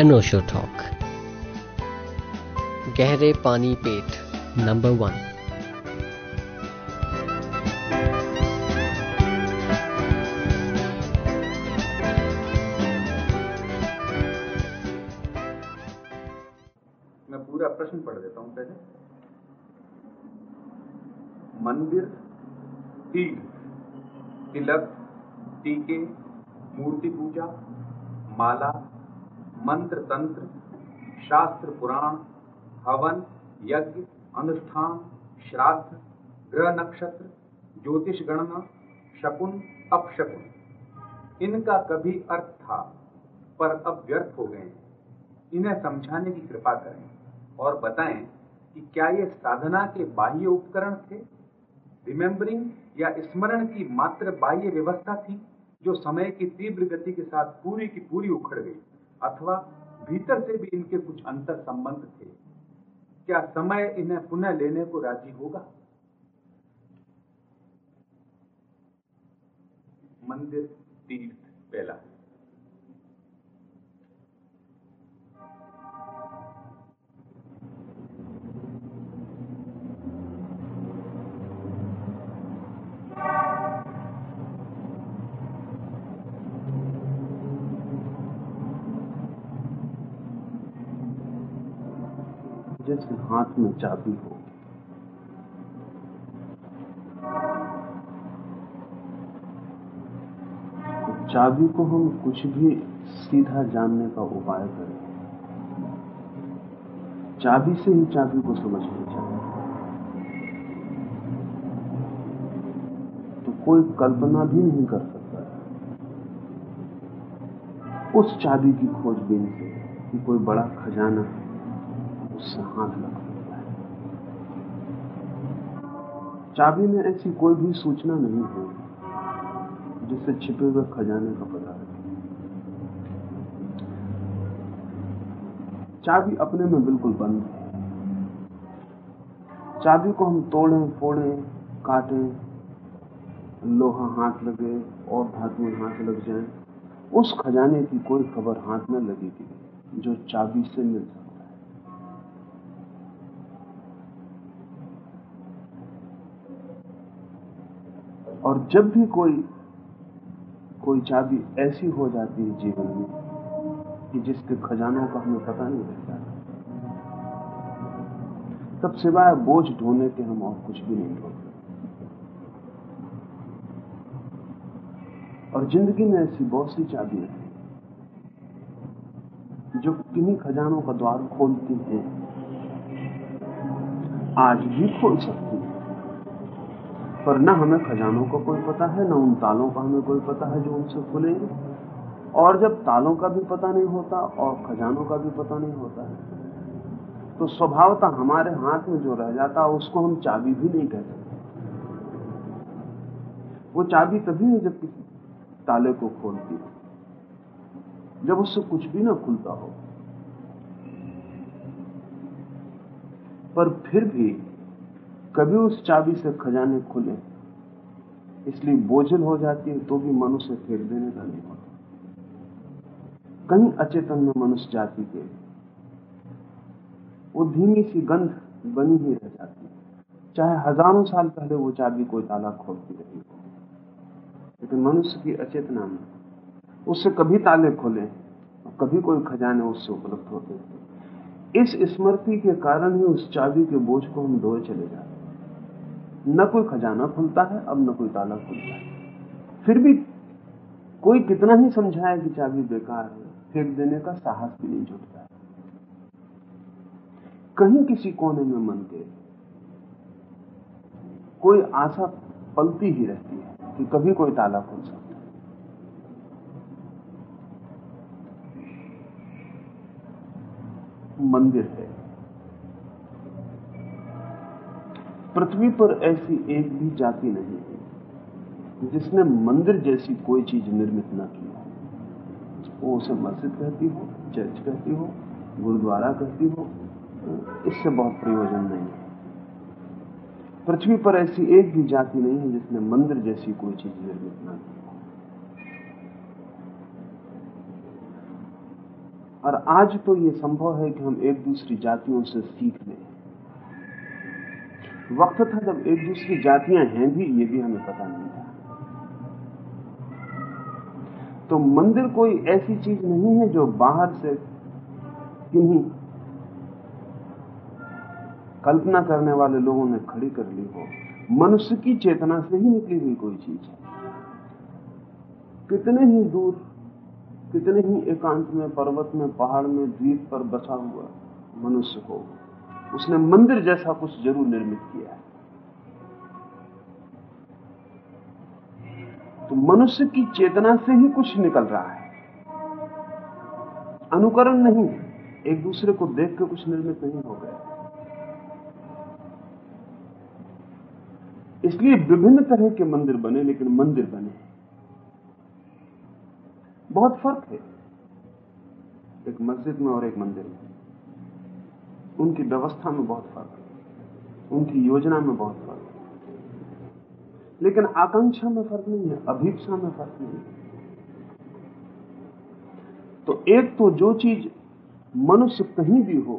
अनोशो talk गहरे पानी पेट number one मैं पूरा प्रश्न पढ़ देता हूँ मंदिर तीर्थ तिलक, टीके, मूर्ति पूजा, माला मंत्र तंत्र, शास्त्र पुराण, हवन, यज्ञ, अनुष्ठान, श्राद्ध, ग्रह नक्षत्र, ज्योतिष गणना, शकुन, अपशकुन। इनका कभी अर्थ था, पर अब व्यर्थ हो गए इन्हें समझाने की कृपा करें और बताएँ कि क्या ये साधना के बाह्य उपकरण थे? रिमेम्बरिंग या स्मरण की मात्र बाह्य व्यवस्था थी, जो समय की तीव्र गति के साथ पूरी की पूरी उखड़ गई। अथवा भीतर से भी इनके कुछ अंतर संबंध थे। क्या समय इन्हें पुनः लेने को राज़ी होगा? मंदिर तीर्थ, पहला। जैसे हाथ में चाबी हो। चाबी को हम कुछ भी सीधा जानने का उपाय करें। चाबी से ही चाबी को समझना चाहिए। तो कोई कल्पना भी नहीं कर सकता। उस चाबी की खोजबीन से कि कोई बड़ा खजाना उससे है चाबी में ऐसी कोई भी सूचना नहीं है, जिससे छिपे हुए खजाने का पता लगे। चाबी अपने में बिल्कुल बंद है। चाबी को हम तोड़ें, फोड़ें, काटें, लोहा हाथ लगे और धातुएँ हाथ लग जाए, उस खजाने की कोई खबर हाथ में लगेगी जो चाबी से मिल सकती और जब भी कोई कोई चाबी ऐसी हो जाती है जीवन में कि जिसके खजानों का हमें पता नहीं रहता, तब सिवाय बोझ ढोने के हम और कुछ भी नहीं ढोते। और ज़िंदगी में ऐसी बहुत सी चाबियाँ हैं जो किन्हीं खजानों का द्वार खोलती हैं, आज भी खोल सकती हैं। पर न हमें खजानों का को कोई पता है, न उन तालों का हमें कोई पता है जो उनसे खुलेंगे। और जब तालों का भी पता नहीं होता और खजानों का भी पता नहीं होता है तो स्वभावता हमारे हाथ में जो रह जाता है, उसको हम चाबी भी नहीं कह सकते वो चाबी तभी है जब किसी ताले को खोलती है, जब उससे कुछ भी ना खुलता हो। पर फिर भी कभी उस चाबी से खजाने खुले, इसलिए बोझल हो जाती है तो भी मनुष्य फेर देने का नहीं होता। कहीं अचेतन में मनुष्य जाति के, वो धीमी सी गंध बनी ही रह जाती है। चाहे हज़ारों साल पहले वो चाबी कोई ताला खोलती रही हो, लेकिन मनुष्य की अचेतना में उससे कभी ताले खुले कभी कोई खजाने उससे उपलब्ध होते। इस स्मृति के कारण ही उस चाबी के बोझ को हम ढोए चले जाते न कोई खजाना खुलता है, अब न कोई ताला खुलता है। फिर भी कोई कितना ही समझाए कि चाबी बेकार है, फेंक देने का साहस भी नहीं जुटता कहीं किसी कोने में मन के कोई आशा पलती ही रहती है कि कभी कोई ताला खुल सकता है। मंदिर है। पृथ्वी पर ऐसी एक भी जाति नहीं है, जिसने मंदिर जैसी कोई चीज़ निर्मित ना की हो। वो उसे मस्जिद कहती हो, चर्च कहती हो, गुरुद्वारा कहती हो, इससे बहुत प्रयोजन नहीं है। पृथ्वी पर ऐसी एक भी जाति नहीं है, जिसने मंदिर जैसी कोई चीज़ निर्मित ना की और आज तो ये संभव है कि हम एक दूसरी जातियों से सीख लें। वक्त था जब एक दूसरी जातियाँ हैं भी, ये भी हमें पता नहीं था। तो मंदिर कोई ऐसी चीज़ नहीं है जो बाहर से किन्हीं कल्पना करने वाले लोगों ने खड़ी कर ली हो। मनुष्य की चेतना से ही निकली हुई कोई चीज़ है। कितने ही दूर, कितने ही एकांत में, पर्वत में, पहाड़ में, द्वीप पर बसा हुआ मनुष्य हो उसने मंदिर जैसा कुछ ज़रूर निर्मित किया है। तो मनुष्य की चेतना से ही कुछ निकल रहा है। अनुकरण नहीं एक दूसरे को देख के कुछ निर्मित नहीं हो गया। इसलिए विभिन्न तरह के मंदिर बने, लेकिन मंदिर बने। बहुत फ़र्क है। एक मस्जिद में और एक मंदिर में। उनकी व्यवस्था में बहुत फ़र्क है। उनकी योजना में बहुत फ़र्क लेकिन आकांक्षा में फ़र्क नहीं है अभीक्षा में फ़र्क नहीं है। तो एक तो जो चीज़ मनुष्य कहीं भी हो,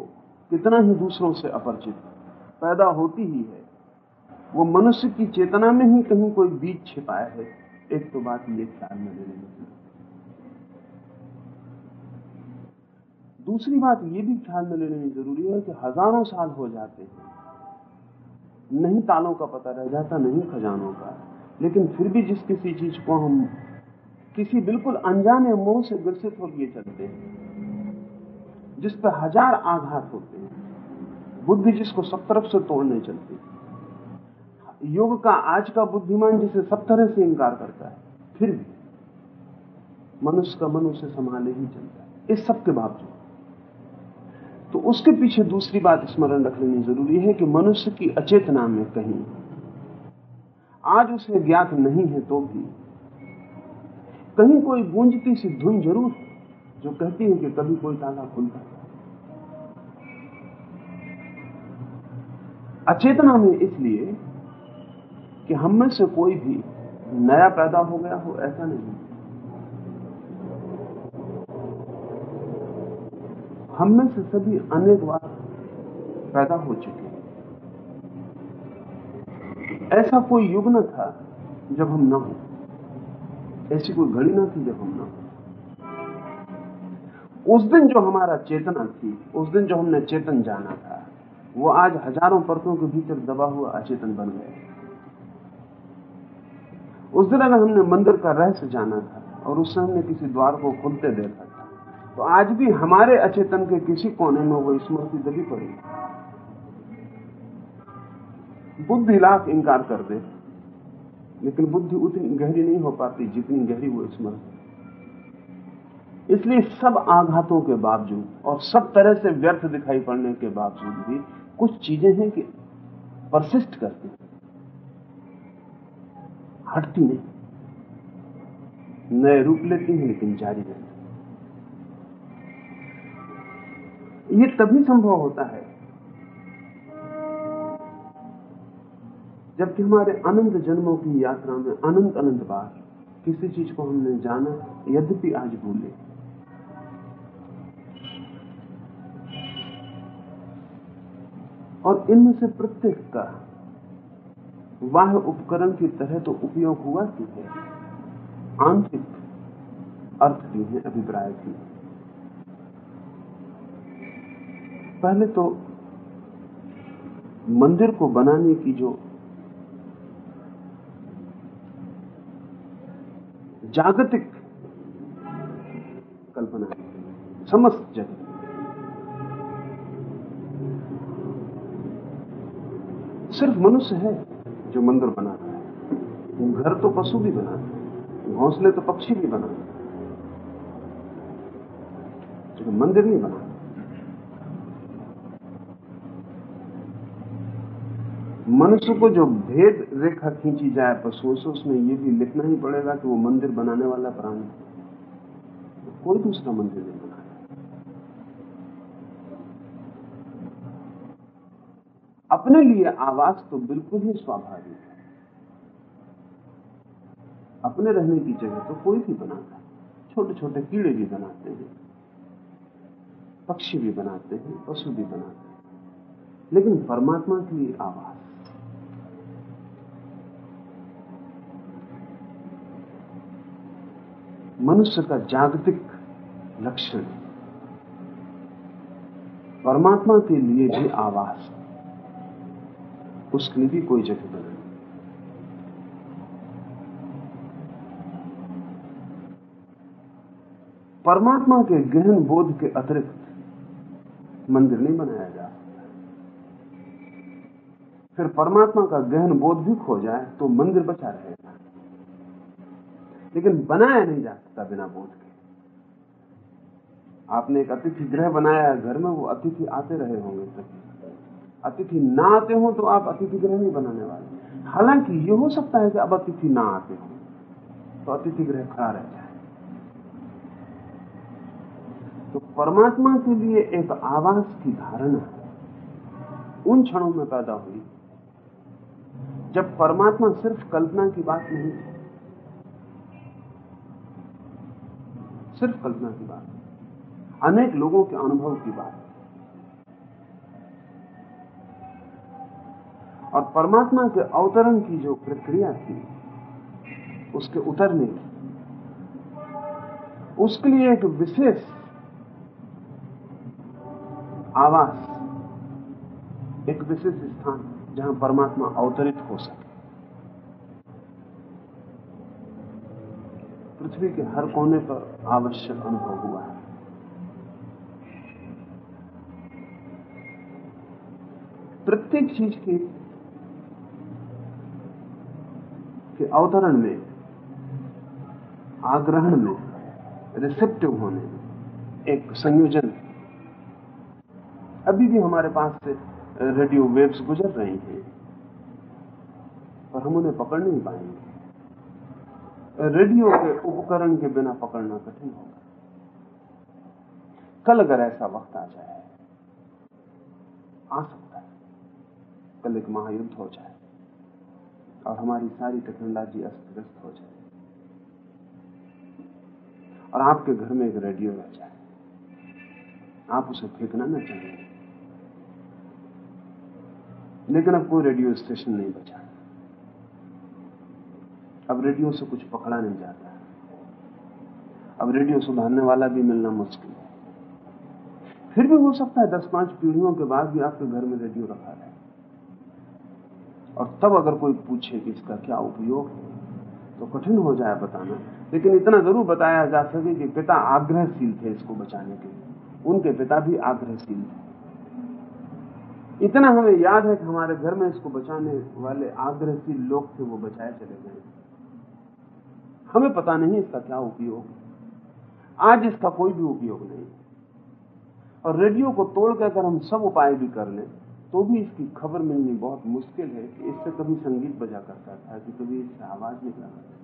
कितना ही दूसरों से अपरिचित पैदा होती ही है, वो मनुष्य की चेतना में ही कहीं कोई बीज छिपाया है, एक तो बात ये ख्याल में लेने में। दूसरी बात यह भी ख्याल में लेने ज़रूरी है कि हज़ारों साल हो जाते हैं। नहीं तालों का पता रह जाता, नहीं खजानों का। लेकिन फिर भी जिस किसी चीज़ को हम किसी बिल्कुल अनजाने मोह से ग्रसित हो लिए चलते हैं, जिस पर हज़ार आघात होते हैं, बुद्धि जिसको सब तरफ़ से तोड़ने चलती है। योग का आज का बुद्धिमान जिसे सब तरह से इंकार करता है, फिर भी मनुष्य का मन उसे संभाले ही चलता है। इस सब के बावजूद। तो उसके पीछे दूसरी बात स्मरण रख लेनी ज़रूरी है कि मनुष्य की अचेतना में कहीं आज उसे ज्ञात नहीं है तो भी कहीं कोई गूंजती सी धुन ज़रूर जो कहती है कि कभी कोई ताला खुलता अचेतना में इसलिए कि हम में से कोई भी नया पैदा हो गया हो, ऐसा नहीं। हम में से सभी अनेक बार पैदा हो चुके हैं। ऐसा कोई युग न था जब हम न हो। ऐसी कोई घड़ी ना थी जब हम न हो। उस दिन जो हमारा चेतना थी, उस दिन जो हमने चेतन जाना था, वो आज हज़ारों परतों के भीतर दबा हुआ अचेतन बन गया उस दिन अगर हमने मंदिर का रहस्य जाना था और उससे हमने किसी द्वार को खुलते देखा तो आज भी हमारे अचेतन के किसी कोने में वो स्मृति दबी पड़ी। बुद्धि लाख इंकार कर दे, लेकिन बुद्धि उतनी गहरी नहीं हो पाती जितनी गहरी वो स्मृति। इसलिए सब आघातों के बावजूद और सब तरह से व्यर्थ दिखाई पड़ने के बावजूद भी कुछ चीज़ें हैं कि परसिस्ट करती हटती नहीं। नए रूप लेती हैं, लेकिन जारी रहती ये तभी संभव होता है जबकि हमारे अनंत जन्मों की यात्रा में अनंत अनंत बार किसी चीज़ को हमने जाना, यद्यपि आज भूले। और इनमें से प्रत्येक का वाह उपकरण की तरह तो उपयोग हुआ ही है? आंतरिक अर्थ भी है, अभिप्राय भी पहले तो मंदिर को बनाने की जो जागतिक कल्पना है, समस्त जगत। सिर्फ़ मनुष्य है जो मंदिर बनाता है। घर तो पशु भी बनाते हैं, घोंसले तो पक्षी भी बनाते हैं मंदिर नहीं बनाते। मनुष्य को जो भेद रेखा खींची जाए पशुओं से उसमें यह भी लिखना ही पड़ेगा कि वो मंदिर बनाने वाला प्राणी तो कोई दूसरा मंदिर नहीं बनाया अपने लिए आवास तो बिल्कुल ही स्वाभाविक है। अपने रहने की जगह तो कोई भी बनाता है। छोटे छोटे कीड़े भी बनाते हैं, पक्षी भी बनाते हैं, पशु भी बनाते हैं। लेकिन परमात्मा के लिए आवास मनुष्य का जागतिक लक्षण परमात्मा के लिए भी आवास उसके लिए भी कोई जगह बनानी परमात्मा के गहन बोध के अतिरिक्त मंदिर नहीं बनाया जा फिर परमात्मा का गहन बोध भी खो जाए तो मंदिर बचा रहेगा। लेकिन बनाया नहीं जा सकता बिना बोध के। आपने एक अतिथि गृह बनाया है घर में, वो अतिथि आते रहे होंगे अतिथि ना आते हो तो आप अतिथि गृह नहीं बनाने वाले। हालाँकि ये हो सकता है कि अब अतिथि ना आते हो तो अतिथि गृह खड़ा रह जाए। तो परमात्मा के लिए एक आवास की धारणा उन क्षणों में पैदा हुई, जब परमात्मा सिर्फ़ कल्पना की बात नहीं सिर्फ़ कल्पना की बात है। अनेक लोगों के अनुभव की बात है। और परमात्मा के अवतरण की जो प्रक्रिया थी, उसके उतरने की, उसके लिए एक विशेष आवास, एक विशेष स्थान जहाँ परमात्मा अवतरित हो सके। पृथ्वी के हर कोने पर आवश्यक अनुभव हुआ है। प्रत्येक चीज़ की के अवतरण में, आग्रहण में रिसेप्टिव होने में, एक संयोजन। अभी भी हमारे पास से रेडियो वेव्स गुजर रही हैं, पर हम उन्हें पकड़ नहीं पाएँगे। रेडियो के उपकरण के बिना पकड़ना कठिन होगा। कल अगर ऐसा वक्त आ जाए, आ सकता है। कल एक महायुद्ध हो जाए और हमारी सारी टेक्नोलॉजी अस्त व्यस्त हो जाए। और आपके घर में एक रेडियो रह जाए। आप उसे फेंकना ना चाहेंगे लेकिन अब कोई रेडियो स्टेशन नहीं बचा। अब रेडियो से कुछ पकड़ा नहीं जाता अब रेडियो सुधारने वाला भी मिलना मुश्किल है। फिर भी हो सकता है दस पाँच पीढ़ियों के बाद भी आपके घर में रेडियो रखा है और तब अगर कोई पूछे कि इसका क्या उपयोग है तो कठिन हो जाए बताना। लेकिन इतना ज़रूर बताया जा सके कि पिता आग्रहशील थे इसको बचाने के लिए। उनके पिता भी आग्रहशील थे। इतना हमें याद है कि हमारे घर में इसको बचाने वाले आग्रहशील लोग थे, वो बचाए चले गए। हमें पता नहीं इसका क्या उपयोग आज इसका कोई भी उपयोग नहीं। और रेडियो को तोड़कर अगर हम सब उपाय भी कर लें तो भी इसकी खबर मिलनी बहुत मुश्किल है कि इससे कभी संगीत बजा करता था, कि कभी इससे आवाज़ निकला करता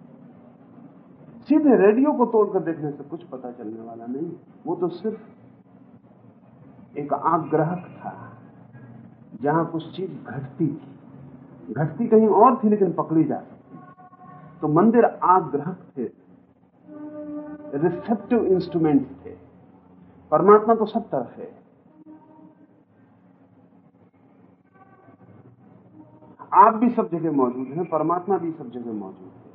सीधे रेडियो को तोड़कर देखने से कुछ पता चलने वाला नहीं। वो तो सिर्फ़ एक आग्रहक था, जहाँ कुछ चीज़ घटती थी। घटती कहीं और थी, लेकिन पकड़ी जा सकती तो मंदिर आग्रहक थे। रिसेप्टिव इंस्ट्रूमेंट थे। परमात्मा तो सब तरफ़ है। आप भी सब जगह मौजूद हैं, परमात्मा भी सब जगह मौजूद है।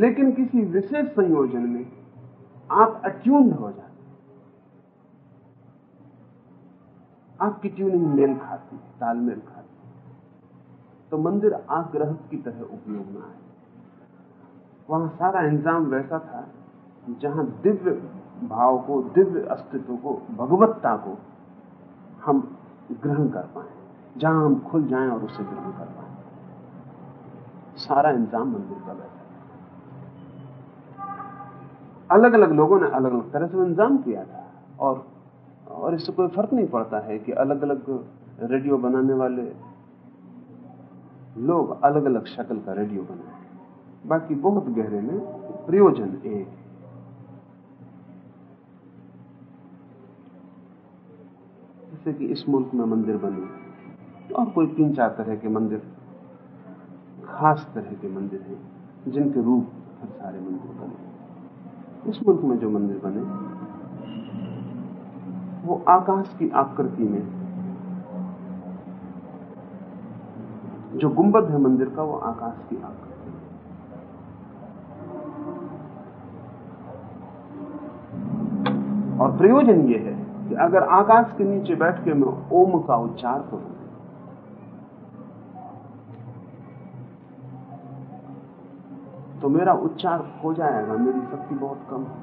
लेकिन किसी विशेष संयोजन में आप अट्यून्ड हो जाते आपकी ट्यूनिंग मेल खाती है, तालमेल खाती है। तो मंदिर आग्रह की तरह उपयोग में आए वहाँ सारा इंतज़ाम वैसा था जहाँ दिव्य भाव को, दिव्य अस्तित्व को, भगवत्ता को हम ग्रहण कर पाए, जहाँ हम खुल जाएँ और उसे ग्रहण कर पाए। सारा इंतज़ाम मंदिर का वैसा अलग अलग लोगों ने अलग अलग तरह से इंतज़ाम किया था और और इससे कोई फ़र्क नहीं पड़ता है कि अलग अलग रेडियो बनाने वाले लोग अलग अलग शक्ल का रेडियो बनाए। बाकी बहुत गहरे में प्रयोजन एक जैसे कि इस मुल्क में मंदिर बने और कोई तीन चार तरह के मंदिर, खास तरह के मंदिर हैं, जिनके रूप हर सारे मंदिर बने। इस मुल्क में जो मंदिर बने, वो आकाश की आकृति में, जो गुंबद है मंदिर का, वो आकाश की आकृति। और प्रयोजन यह है कि अगर आकाश के नीचे बैठ के मैं ओम का उच्चार करूँ। तो मेरा उच्चार हो जाएगा, मेरी शक्ति बहुत कम है।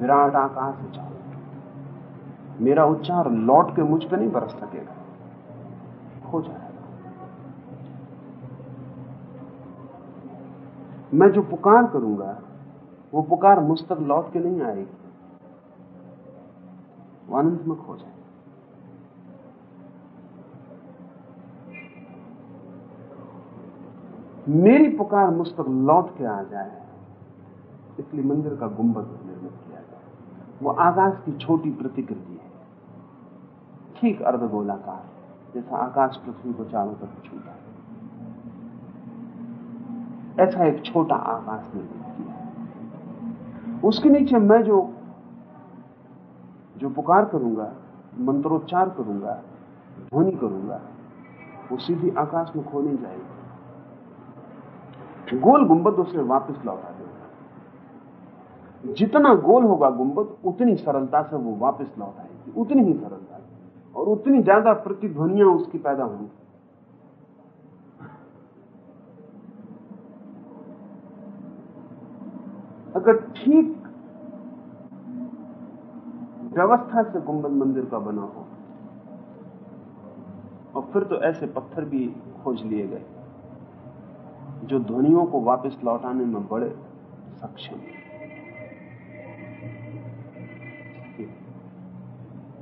विराट आकाश उच्चार मेरा उच्चार लौट के मुझ पर नहीं बरस सकेगा। हो जाएगा। मैं जो पुकार करूँगा वो पुकार मुझ तक लौट के नहीं आएगी। वो अनंत हो जाए मेरी पुकार मुझ तक लौट के आ जाए, इसलिए मंदिर का गुंबद निर्मित किया जाए। वो आकाश की छोटी प्रतिकृति है। ठीक अर्धगोलाकार जैसा आकाश पृथ्वी को चारों तरफ़ छूटा ऐसा एक छोटा आकाश निर्मित उसके नीचे मैं जो जो पुकार करूँगा, मंत्रोच्चार करूँगा, ध्वनि करूँगा, वो सीधी आकाश में खो नहीं जाएगी। गोल गुंबद उसे वापस लौटा देगा। जितना गोल होगा गुंबद, उतनी सरलता से वो वापस लौट आएगी। उतनी ही सरलता और उतनी ज़्यादा प्रतिध्वनियाँ उसकी पैदा होंगी। अगर ठीक व्यवस्था से गुंबद मंदिर का बना हो, और फिर तो ऐसे पत्थर भी खोज लिए गए, जो ध्वनियों को वापस लौटाने में बड़े सक्षम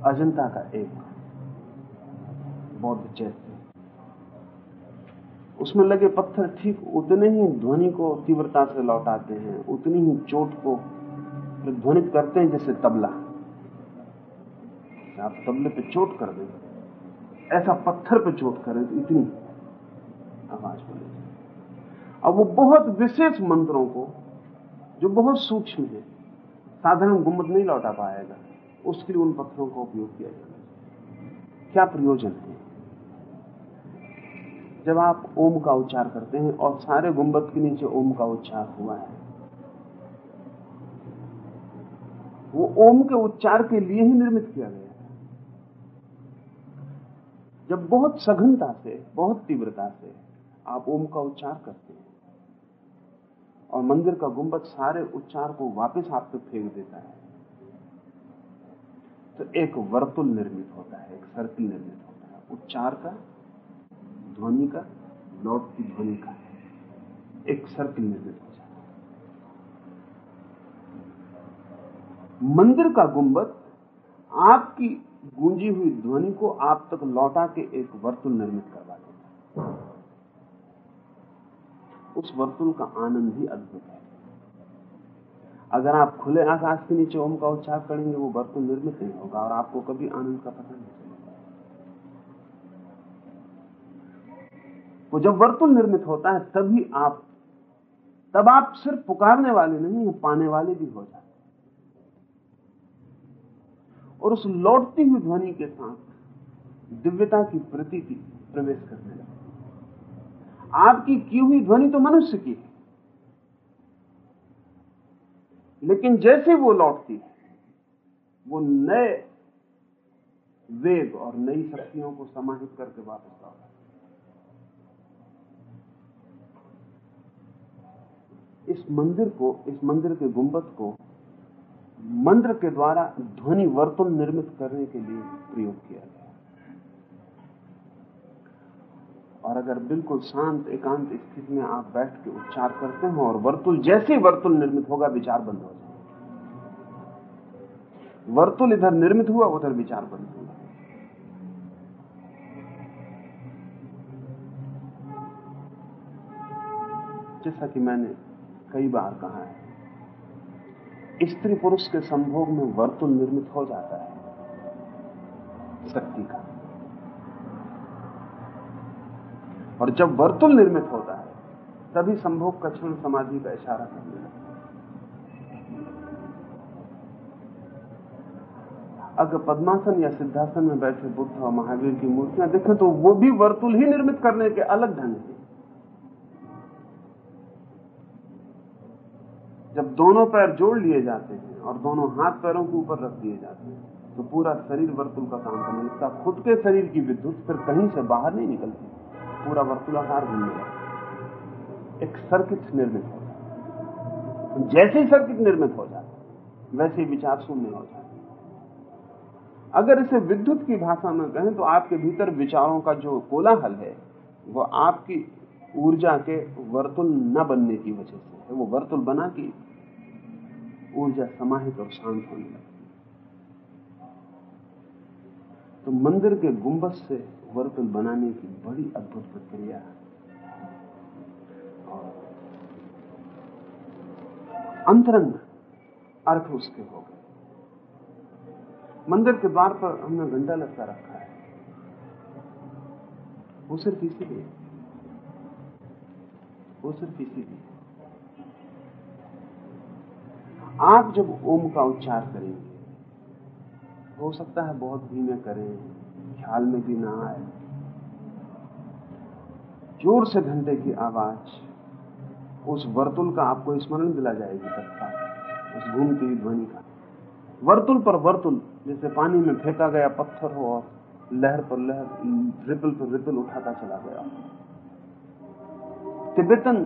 अजंता का एक बौद्ध चैत्य उसमें लगे पत्थर ठीक उतने ही ध्वनि को तीव्रता से लौटाते हैं, उतनी ही चोट को ध्वनित करते हैं जैसे तबला। आप तबले पे चोट कर दें, ऐसा पत्थर पे चोट करें तो इतनी आवाज़ बनेगी अब वो बहुत विशेष मंत्रों को, जो बहुत सूक्ष्म है, साधारण गुम्मत नहीं लौटा पाएगा, उसके लिए उन पत्थरों का उपयोग किया जाता क्या प्रयोजन है? जब आप ओम का उच्चार करते हैं और सारे गुंबद के नीचे ओम का उच्चार हुआ है, वो ओम के उच्चार के लिए ही निर्मित किया गया है। जब बहुत सघनता से, बहुत तीव्रता से आप ओम का उच्चार करते हैं और मंदिर का गुंबद सारे उच्चार को वापस आप पे फेंक देता है तो एक वर्तुल निर्मित होता है, एक सर्किल निर्मित होता है। उच्चार का ध्वनि का लौट की ध्वनि का, एक सर्किल निर्मित हो मंदिर का गुंबद, आपकी गूंजी हुई ध्वनि को आप तक लौटा के एक वर्तुल निर्मित करवा देता है। उस वर्तुल का आनंद ही अद्भुत है। अगर आप खुले आकाश के नीचे ओम का उच्चार करेंगे, वो वर्तुल निर्मित नहीं होगा और आपको कभी आनंद का पता नहीं वो जब वर्तुल निर्मित होता है, तभी आप, तब आप सिर्फ़ पुकारने वाले नहीं है, पाने वाले भी हो जाते और उस लौटती हुई ध्वनि के साथ दिव्यता की प्रतीति प्रवेश करने लगती आपकी की हुई ध्वनि तो मनुष्य की है। लेकिन जैसे वो लौटती है, वो नए वेग और नई शक्तियों को समाहित करके वापस लौटा इस मंदिर को, इस मंदिर के गुंबद को मंत्र के द्वारा ध्वनि वर्तुल निर्मित करने के लिए प्रयोग किया गया। और अगर बिल्कुल शांत, एकांत स्थिति में आप बैठ के उच्चार करते हो और वर्तुल, जैसे वर्तुल निर्मित होगा, विचार बंद हो जाए वर्तुल इधर निर्मित हुआ, उधर विचार बंद हुआ जैसा कि मैंने कई बार कहा है। स्त्री पुरुष के संभोग में वर्तुल निर्मित हो जाता है। शक्ति का। और जब वर्तुल निर्मित होता है, तभी संभोग का क्षण समाधि का इशारा करने लगता अगर पद्मासन या सिद्धासन में बैठे बुद्ध और महावीर की मूर्तियाँ देखें तो वो भी वर्तुल ही निर्मित करने के अलग ढंग से। दोनों पैर जोड़ लिए जाते हैं और दोनों हाथ पैरों के ऊपर रख दिए जाते हैं। तो पूरा शरीर वर्तुल का काम करने लगता खुद के शरीर की विद्युत फिर कहीं से बाहर नहीं निकलती। पूरा वर्तुलाकार घूमने लगता एक सर्किट निर्मित हो जाता जैसे ही सर्किट निर्मित हो जाता वैसे ही विचार शून्य हो जाते अगर इसे विद्युत की भाषा में कहें तो आपके भीतर विचारों का जो कोलाहल है, वो आपकी ऊर्जा के वर्तुल न बनने की वजह से है। वो वर्तुल बना की ऊर्जा समाहित और शांत होने लगती तो मंदिर के गुंबद से वर्तुल बनाने की बड़ी अद्भुत प्रक्रिया है। और अंतरंग अर्थ उसके हो गए। मंदिर के द्वार पर हमने घंटा लटका रखा है। वो सिर्फ़ इसीलिए, वो सिर्फ़ इसीलिए आप जब ओम का उच्चार करेंगे, हो सकता है बहुत धीमे करें, ख्याल में भी ना आए। ज़ोर से घंटे की आवाज़, उस वर्तुल का आपको स्मरण दिला जाएगी तत्काल, उस घूमती हुई ध्वनि का। वर्तुल पर वर्तुल, जैसे पानी में फेंका गया पत्थर हो और लहर पर लहर, रिपल पर रिपल उठाता चला गया। तिब्बतन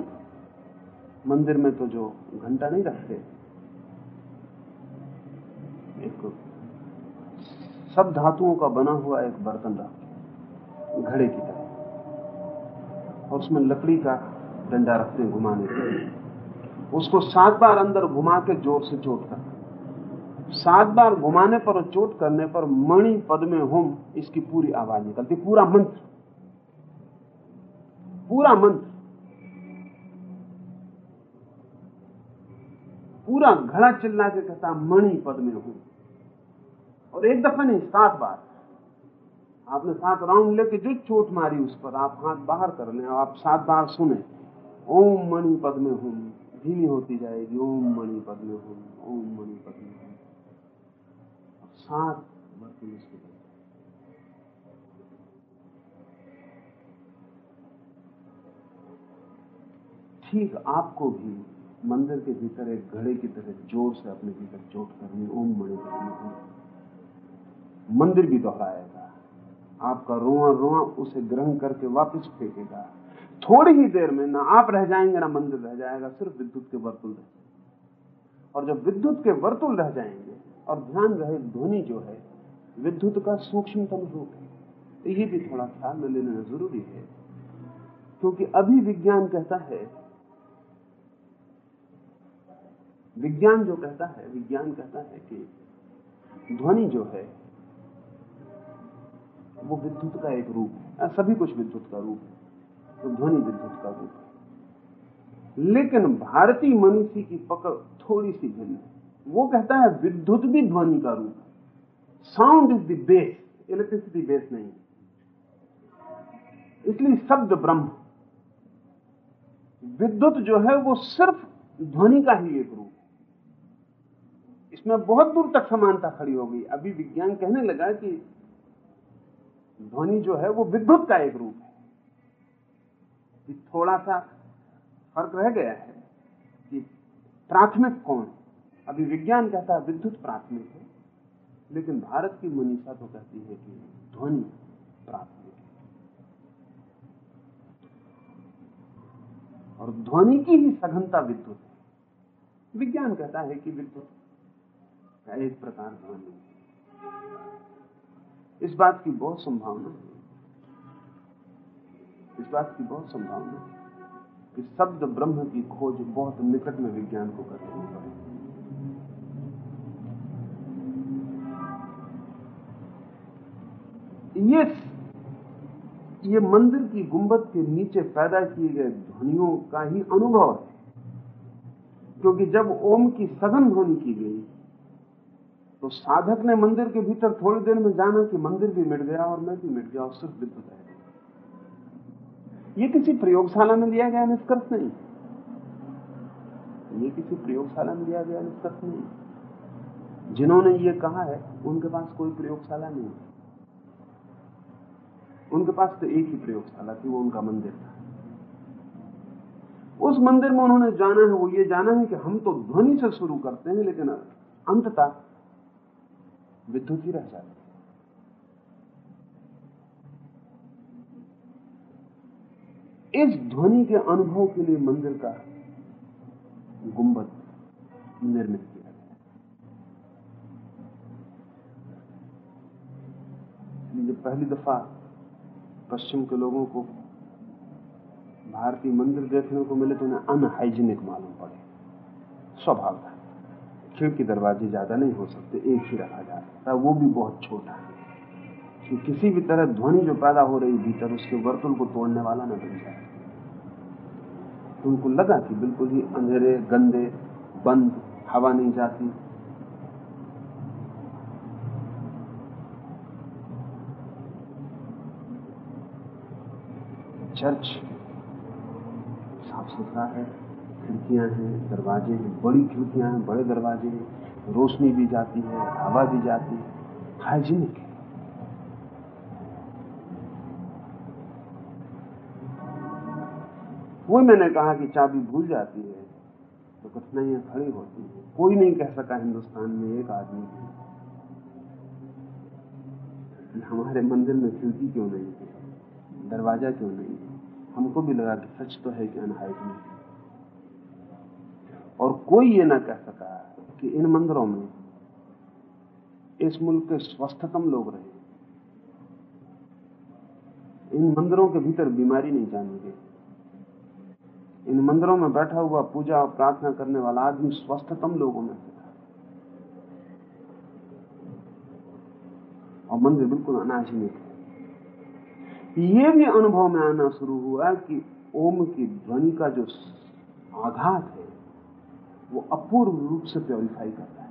मंदिर में तो जो घंटा नहीं रखते एक सब धातुओं का बना हुआ एक बर्तन रखते घड़े की तरह। और उसमें लकड़ी का डंडा रखते हैं घुमाने के लिए। उसको सात बार अंदर घुमा के ज़ोर से चोट कर। सात बार घुमाने पर और चोट करने पर मणि पद में होम, इसकी पूरी आवाज़ निकलती, पूरा मंत्र। पूरा मंत्र। पूरा घड़ा चिल्ला के कहता, मणि पद में हूँ और एक दफ़ा नहीं, सात बार। आपने सात राउंड लेके जो चोट मारी उस पर आप हाथ बाहर कर लें, आप सात बार सुने, ओम मणि पद में हूँ, धीमी होती जाएगी, ओम मणि पद में हूँ, ओम मणि पद में हूँ सात इसके ठीक आपको भी मंदिर के भीतर एक घड़े की तरह ज़ोर से अपने भीतर चोट करनी, ओम मणि मंदिर भी दोहराएगा। आपका रोआ रोआ उसे ग्रहण करके वापस फेंकेगा। थोड़ी ही देर में ना आप रह जाएँगे, ना मंदिर रह जाएगा, सिर्फ़ विद्युत के वर्तुल रह और जब विद्युत के वर्तुल रह जाएँगे और ध्यान रहे ध्वनि जो है, विद्युत का सूक्ष्मतम रूप है। ये भी थोड़ा ख्याल में लेना ज़रूरी है। क्योंकि अभी विज्ञान कहता है, विज्ञान जो कहता है, विज्ञान कहता है कि ध्वनि जो है वो विद्युत का एक रूप है। सभी कुछ विद्युत का रूप है तो ध्वनि विद्युत का रूप है। लेकिन भारतीय मनुष्य की पकड़ थोड़ी सी भिन्न है। वो कहता है विद्युत भी ध्वनि का रूप है। Sound is the base electricity base नहीं इसलिए शब्द ब्रह्म। विद्युत जो है वो सिर्फ़ ध्वनि का ही एक रूप इसमें बहुत दूर तक समानता खड़ी हो गई। अभी विज्ञान कहने लगा कि ध्वनि जो है वो विद्युत का एक रूप है। थोड़ा सा फ़र्क रह गया है कि प्राथमिक कौन है। अभी विज्ञान कहता है विद्युत प्राथमिक है, लेकिन भारत की मनीषा तो कहती है कि ध्वनि प्राथमिक है। और ध्वनि की ही सघनता विद्युत है। विज्ञान कहता है कि विद्युत एक प्रकार ध्वनि इस बात की बहुत संभावना है। इस बात की बहुत संभावना है कि शब्द ब्रह्म की खोज बहुत निकट में विज्ञान को करनी पड़ेगी ये ये मंदिर की गुंबद के नीचे पैदा किए गए ध्वनियों का ही अनुभव है, क्योंकि जब ओम की सघन ध्वनि की गई तो साधक ने मंदिर के भीतर थोड़ी देर में जाना कि मंदिर भी मिट गया और मैं भी मिट गया और सिर्फ़ विद्युत है। ये किसी प्रयोगशाला में लिया गया निष्कर्ष नहीं। ये किसी प्रयोगशाला में लिया गया निष्कर्ष नहीं। जिन्होंने ये कहा है, उनके पास कोई प्रयोगशाला नहीं। उनके पास तो एक ही प्रयोगशाला थी, वो उनका मंदिर था। उस मंदिर में उन्होंने जाना है, वो ये जाना है कि हम तो ध्वनि से शुरू करते हैं, लेकिन अंततः विद्युत ही रह जाती है इस ध्वनि के अनुभव के लिए मंदिर का गुंबद निर्मित किया गया। पहली दफ़ा पश्चिम के लोगों को भारतीय मंदिर देखने को मिले तो उन्हें अनहाइजीनिक मालूम पड़े। स्वभाव था। खिड़की दरवाजे ज़्यादा नहीं हो सकते, एक ही रखा जा सकता वो भी बहुत छोटा है। कि किसी भी तरह ध्वनि जो पैदा हो रही भीतर, उसके वर्तुल को तोड़ने वाला न बन जाए। तो उनको लगा कि बिल्कुल ही अंधेरे, गंदे, बंद, हवा नहीं जाती। चर्च साफ़ सुथरा है। खिड़कियाँ हैं, दरवाजे हैं, बड़ी खिड़कियाँ हैं, बड़े दरवाजे हैं, रोशनी भी जाती है, हवा भी जाती है, हाइजीनिक है। वो मैंने कहा कि चाबी भूल जाती है तो कठिनाइयाँ खड़ी होती है। कोई नहीं कह सका हिंदुस्तान में एक आदमी कि हमारे मंदिर में खिड़की क्यों नहीं है, दरवाज़ा क्यों नहीं है? हमको भी लगा कि सच तो है कि अनहाइजीनिक और कोई ये ना कह सका कि इन मंदिरों में इस मुल्क के स्वस्थतम लोग रहे। इन मंदिरों के भीतर बीमारी नहीं जानी गई इन मंदिरों में बैठा हुआ पूजा और प्रार्थना करने वाला आदमी स्वस्थतम लोगों में से था। और मंदिर बिल्कुल अनाजनिक है। ये भी अनुभव में आना शुरू हुआ कि ओम की ध्वनि का जो आघात है वो अपूर्व रूप से प्योरीफाई करता है।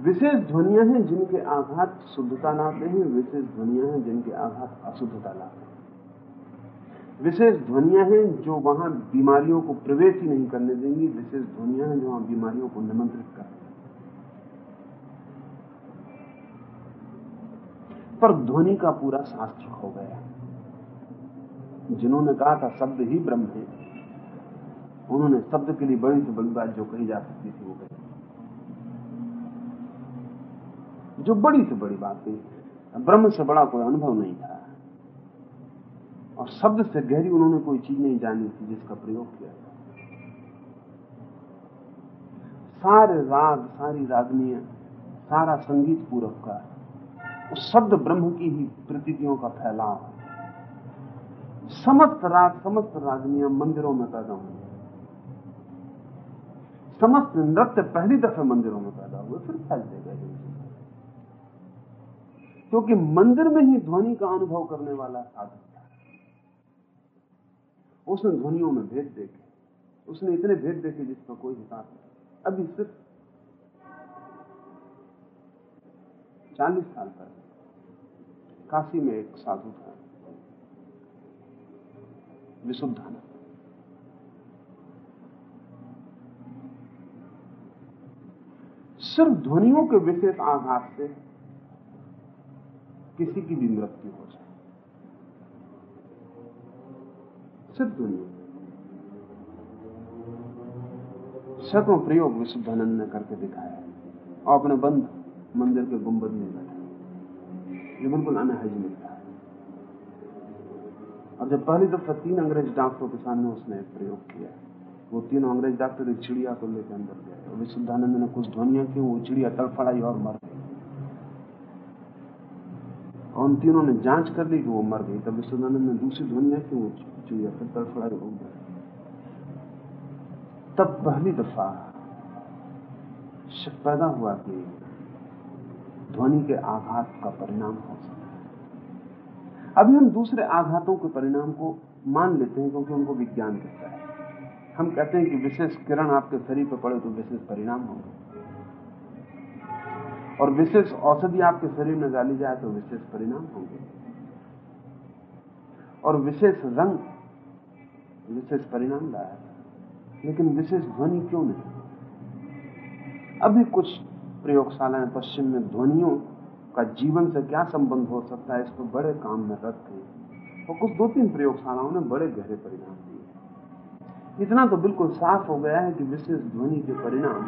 विशेष ध्वनियाँ हैं जिनके आघात शुद्धता लाते हैं, विशेष ध्वनियाँ हैं जिनके आघात अशुद्धता लाते हैं। विशेष ध्वनियाँ हैं जो वहाँ बीमारियों को प्रवेश ही नहीं करने देंगी, विशेष ध्वनियाँ हैं जो वहाँ बीमारियों को निमंत्रित कर पर ध्वनि का पूरा शास्त्र हो गया। जिन्होंने कहा था, शब्द ही ब्रह्म है उन्होंने शब्द के लिए बड़ी से बड़ी बात जो कही जा सकती थी, वो कही। जो बड़ी से बड़ी बात थी ब्रह्म से बड़ा कोई अनुभव नहीं था। और शब्द से गहरी उन्होंने कोई चीज़ नहीं जानी थी जिसका प्रयोग किया था। सारे राग, सारी रागनियाँ, सारा संगीत पूरक का, उस शब्द ब्रह्म की ही प्रतीतियों का फैलाव समस्त राग समस्त रागनियाँ मंदिरों में पैदा हुई। समस्त नृत्य पहली दफे मंदिरों में पैदा हुए, फिर फैलते गए क्योंकि मंदिर में ही ध्वनि का अनुभव करने वाला साधक था। उसने ध्वनियों में भेद देखे। उसने इतने भेद देखे जिसका कोई हिसाब नहीं। अभी सिर्फ़ चालीस साल पहले, काशी में एक साधु था। विशुद्धानंद सिर्फ़ ध्वनियों के विशेष आघात से किसी की भी मृत्यु हो जाए। सिर्फ़ ध्वनियों सैकड़ों प्रयोग विशुद्धानंद ने करके दिखाया। और अपने बंद मंदिर के गुंबद में बैठा। ये बिल्कुल अनहाइजीनिक था और जब पहली दफ़ा तीन अंग्रेज़ डॉक्टरों के सामने उसने प्रयोग किया। वो तीनों अंग्रेज़ डॉक्टर एक चिड़िया को लेकर अंदर गए। और विशुद्धानंद ने कुछ ध्वनिया की, वो चिड़िया तड़फड़ाई और मर गई। और उन तीनों ने जाँच कर ली कि वो मर गई। तब विशुद्धानंद ने दूसरी ध्वनिया की, वो चिड़िया फिर तड़फड़ाई हो गई। तब पहली दफ़ा शक पैदा हुआ कि ध्वनि के आघात का परिणाम हो सकता अभी हम दूसरे आघातों के परिणाम को मान लेते हैं क्योंकि उनको विज्ञान कहता है। हम कहते हैं कि विशेष किरण आपके शरीर पर पड़े तो विशेष परिणाम होंगे। और विशेष औषधि आपके शरीर में डाली जाए तो विशेष परिणाम होंगे। और विशेष रंग, विशेष परिणाम लाया लेकिन विशेष ध्वनि क्यों नहीं? अभी कुछ प्रयोगशालाएँ पश्चिम में ध्वनियों का जीवन से क्या संबंध हो सकता है, इस पर बड़े काम में रख गए और कुछ दो तीन प्रयोगशालाओं ने बड़े गहरे परिणाम दिए इतना तो बिल्कुल साफ़ हो गया है कि विशेष ध्वनि के परिणाम,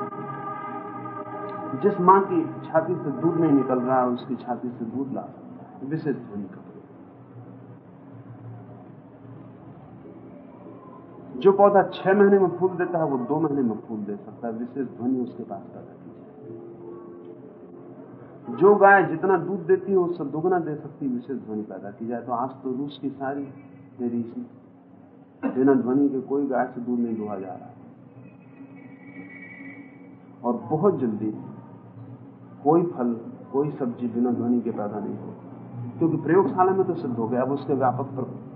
जिस माँ की छाती से दूध नहीं निकल रहा है उसकी छाती से दूध ला सकता है, विशेष ध्वनि का जो पौधा छह महीने में फूल देता है, वो दो महीने में फूल दे सकता है, विशेष ध्वनि उसके पास पैदा की जो गाय जितना दूध देती है, उससे दुगना दे सकती विशेष ध्वनि पैदा की जाए। तो आज तो रूस की सारी मेरी बिना ध्वनि के कोई गाय से दूध नहीं दुहा जा रहा। और बहुत जल्दी कोई फल, कोई सब्ज़ी बिना ध्वनि के पैदा नहीं हो क्योंकि प्रयोगशाला में तो सिद्ध हो गया, अब उसके व्यापक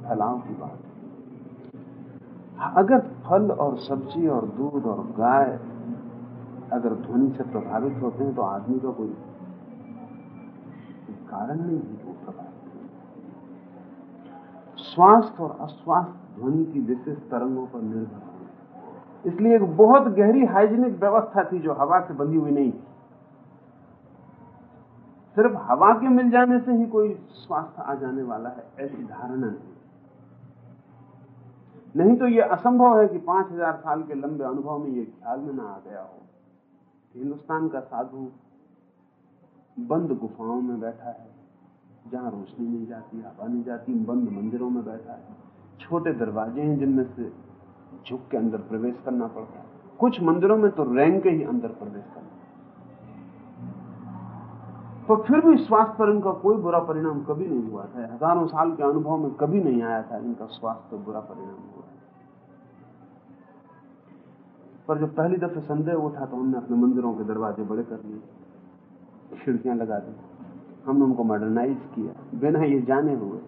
फैलाव की बात अगर फल और सब्ज़ी और दूध और गाय अगर ध्वनि से प्रभावित होते हैं तो आदमी का कोई कारण नहीं है वो प्रभावित स्वास्थ्य और अस्वास्थ्य ध्वनि की विशेष तरंगों पर निर्भर है। इसलिए एक बहुत गहरी हाइजीनिक व्यवस्था थी जो हवा से बंधी हुई नहीं सिर्फ़ हवा के मिल जाने से ही कोई स्वास्थ्य आ जाने वाला है, ऐसी धारणा नहीं नहीं तो यह असंभव है कि पाँच हज़ार साल के लंबे अनुभव में यह ख्याल में ना आ गया हो। हिंदुस्तान का साधु बंद गुफाओं में बैठा है, जहाँ रोशनी नहीं जाती हवा नहीं जाती बंद मंदिरों में बैठा है। छोटे दरवाजे हैं जिनमें से झुक के अंदर प्रवेश करना पड़ता है। कुछ मंदिरों में तो रैंग के ही अंदर प्रवेश करना तो फिर भी स्वास्थ्य पर इनका कोई बुरा परिणाम कभी नहीं हुआ था। हज़ारों साल के अनुभव में कभी नहीं आया था इनका स्वास्थ्य पर बुरा परिणाम हुआ पर जब पहली दफे संदेह उठा तो उन्होंने अपने मंदिरों के दरवाजे बड़े कर लिए। खिड़कियाँ लगा दी। हमने उनको मॉडर्नाइज किया। बिना ये जाने हुए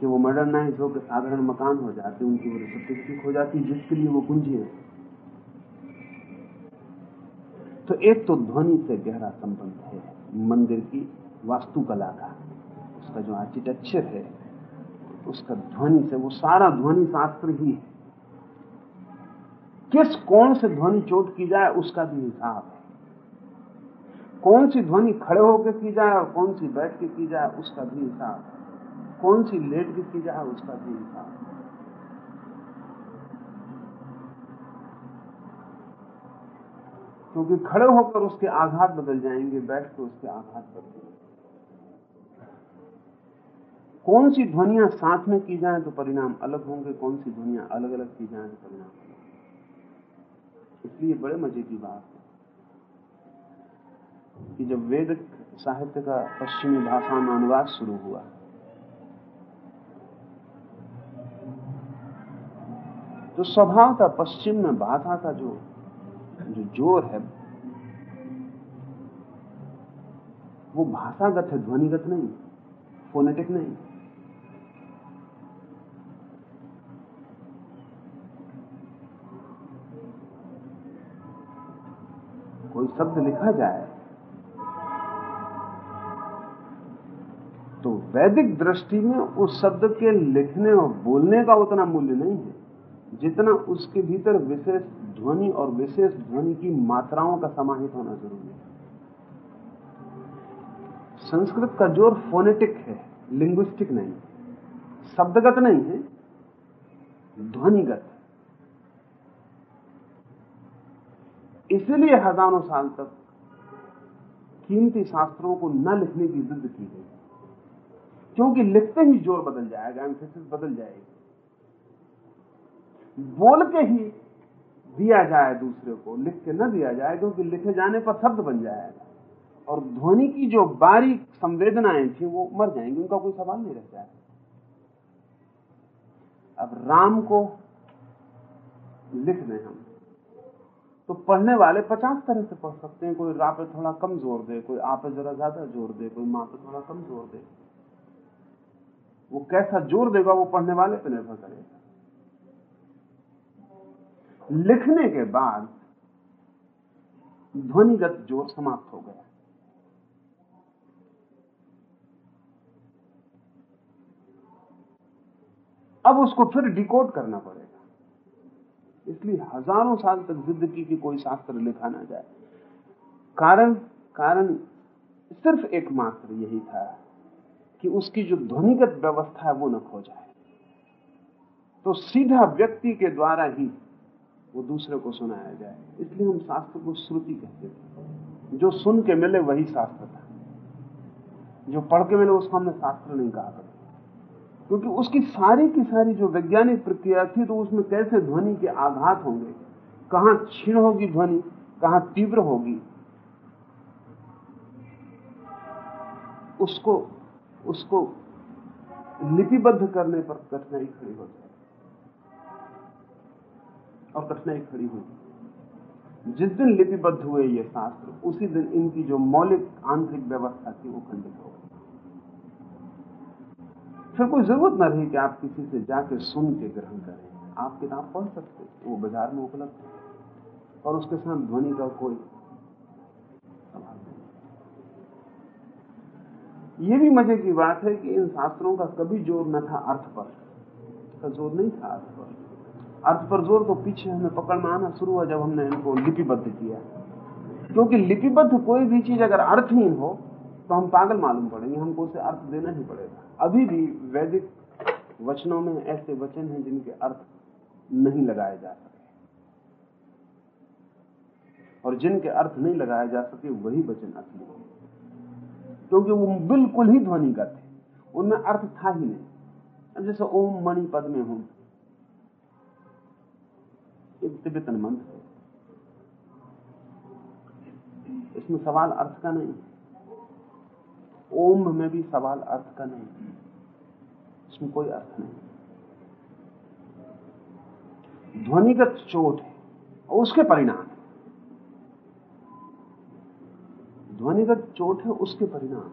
कि वो मॉडर्नाइज होकर साधारण मकान हो जाते, उनकी वो रिसप्टिक हो जाती, जिसके लिए वो कुंजी है। तो एक तो ध्वनि से गहरा संबंध है। मंदिर की वास्तुकला का। उसका जो आर्किटेक्चर है, उसका ध्वनि से, वो सारा ध्वनि शास्त्र ही है। किस कौन से ध्वनि चोट की जाए, उसका भी हिसाब है। कौन सी ध्वनि खड़े होकर की जाए और कौन सी बैठ के की जाए, उसका भी हिसाब। कौन सी लेट के की जाए, उसका भी हिसाब। क्योंकि खड़े होकर उसके आघात बदल जाएँगे, बैठ कर उसके आघात बदल जाएँगे। कौन सी ध्वनिया साथ में की जाए तो परिणाम अलग होंगे, कौन सी ध्वनिया अलग अलग की जाए तो परिणाम इसलिए बड़े मज़े की बात। कि जब वेद साहित्य का पश्चिमी भाषा में अनुवाद शुरू हुआ। तो स्वभाव था, पश्चिम में भाषा का जो जो ज़ोर है, वो भाषागत है, ध्वनिगत नहीं फोनेटिक नहीं। कोई शब्द लिखा जाए वैदिक दृष्टि में उस शब्द के लिखने और बोलने का उतना मूल्य नहीं है, जितना उसके भीतर विशेष ध्वनि और विशेष ध्वनि की मात्राओं का समाहित होना ज़रूरी है। संस्कृत का ज़ोर फोनेटिक है लिंग्विस्टिक नहीं शब्दगत नहीं है, ध्वनिगत इसलिए हज़ारों साल तक कीमती शास्त्रों को न लिखने की जिद की गई। क्योंकि लिखते ही ज़ोर बदल जाएगा एम्फेसिस बदल जाएगी। बोल के ही दिया जाए दूसरे को, लिख के न दिया जाए, क्योंकि लिखे जाने पर शब्द बन जाएगा। और ध्वनि की जो बारीक संवेदनाएँ थी, वो मर जाएँगी, उनका कोई सवाल नहीं रह जाएगा अब राम को लिख दें हम तो पढ़ने वाले पचास तरह से पढ़ सकते हैं। कोई रा पे थोड़ा कम ज़ोर दे, कोई आ पे जरा ज़्यादा ज़ोर दे, कोई माँ पे थोड़ा कम ज़ोर दे। वो कैसा ज़ोर देगा वो पढ़ने वाले पर निर्भर करेगा। लिखने के बाद ध्वनिगत ज़ोर समाप्त हो गया। अब उसको फिर डिकोड करना पड़ेगा। इसलिए हज़ारों साल तक जिद की कि कोई शास्त्र लिखा ना जाए। कारण कारण सिर्फ़ एकमात्र यही था। कि उसकी जो ध्वनिगत व्यवस्था है वो न खो जाए। तो सीधा व्यक्ति के द्वारा ही वो दूसरे को सुनाया जाए। इसलिए हम शास्त्र को श्रुति कहते थे जो सुन के मिले वही शास्त्र था। जो पढ़ के मिले उसको हमने शास्त्र नहीं कहा करते क्योंकि उसकी सारी की सारी जो वैज्ञानिक प्रक्रिया थी तो उसमें कैसे ध्वनि के आघात होंगे? कहाँ क्षीण होगी ध्वनि? कहाँ तीव्र होगी? उसको उसको लिपिबद्ध करने पर कठिनाई खड़ी हो जाए। और कठिनाई खड़ी हुई जिस दिन लिपिबद्ध हुए ये शास्त्र, उसी दिन इनकी जो मौलिक आंतरिक व्यवस्था थी वो खंडित हो गई। फिर कोई ज़रूरत न रही कि आप किसी से जाके सुन के ग्रहण करें। आप किताब पढ़ सकते वो बाज़ार में उपलब्ध है। और उसके साथ ध्वनि का कोई सवाल ये भी मज़े की बात है कि इन शास्त्रों का कभी ज़ोर न था अर्थ पर। ज़ोर नहीं था अर्थ पर। अर्थ पर ज़ोर तो पीछे हमें पकड़ में आना शुरू हुआ जब हमने इनको लिपिबद्ध किया। क्योंकि लिपिबद्ध कोई भी चीज़ अगर अर्थहीन हो तो हम पागल मालूम पड़ेंगे, हमको उसे अर्थ देना ही पड़ेगा। अभी भी वैदिक वचनों में ऐसे वचन हैं जिनके अर्थ नहीं लगाए जा सके। और जिनके अर्थ नहीं लगाए जा सके, वही वचन असली है। क्योंकि वो बिल्कुल ही ध्वनिगत है उनमें अर्थ था ही नहीं। जैसे ओम मणि पद में हूँ। एक तिब्बतन मंत्र है। इसमें सवाल अर्थ का नहीं। ओम में भी सवाल अर्थ का नहीं। इसमें कोई अर्थ नहीं। ध्वनिगत चोट है। और उसके परिणाम ध्वनिगत चोट है उसके परिणाम।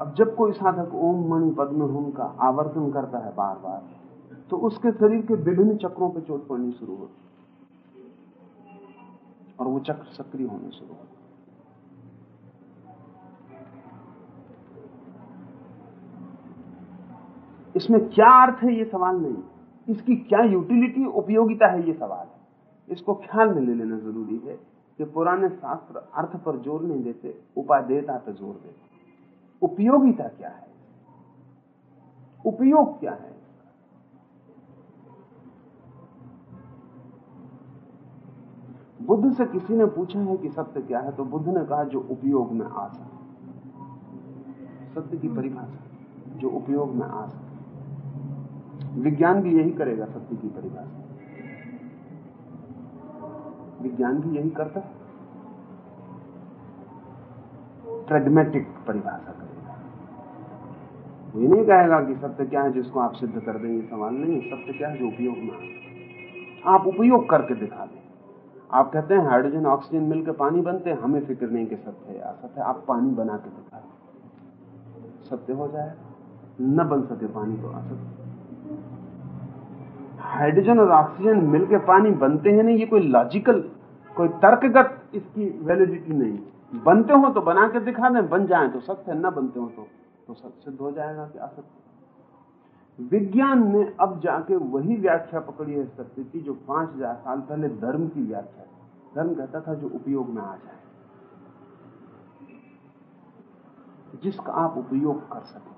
अब जब कोई साधक ओम, मणि, पद्म, होम का आवर्तन करता है बार बार तो उसके शरीर के विभिन्न चक्रों पर चोट पड़नी शुरू होती और वो चक्र सक्रिय होने शुरू होते इसमें क्या अर्थ है ये सवाल नहीं। इसकी क्या यूटिलिटी उपयोगिता है ये सवाल? है इसको ख्याल में ले लेना ज़रूरी है कि पुराने शास्त्र अर्थ पर ज़ोर नहीं देते, उपादेयता पर ज़ोर देते। उपयोगिता क्या है? उपयोग क्या है? बुद्ध से किसी ने पूछा है कि सत्य क्या है तो बुद्ध ने कहा, जो उपयोग में आ सके। सत्य की परिभाषा, जो उपयोग में आ सके। विज्ञान भी यही करेगा सत्य की परिभाषा। विज्ञान भी यही करता है। प्रेगमेटिक परिभाषा करेगा। ये नहीं कहेगा कि सत्य क्या है जिसको आप सिद्ध कर देंगे सवाल नहीं सत्य क्या है जो उपयोग में आप उपयोग करके दिखा दें। आप कहते हैं हाइड्रोजन, ऑक्सीजन मिलकर पानी बनते हैं। हमें फ़िक्र नहीं कि सत्य है असत्य आप पानी बना के दिखा सत्य हो जाए। न बन सके पानी तो असत्य। हाइड्रोजन और ऑक्सीजन मिलकर पानी बनते हैं नहीं, ये कोई लॉजिकल कोई तर्कगत इसकी वैलिडिटी नहीं। बनते हो तो बना के दिखा दें, बन जाए तो सत्य न बनते हो तो तो सिद्ध हो जाएगा कि असत्य विज्ञान ने अब जाके वही व्याख्या पकड़ी है सत्य की, जो पाँच हज़ार साल पहले धर्म की व्याख्या धर्म कहता था जो उपयोग में आ जाए, जिसका आप उपयोग कर सकें।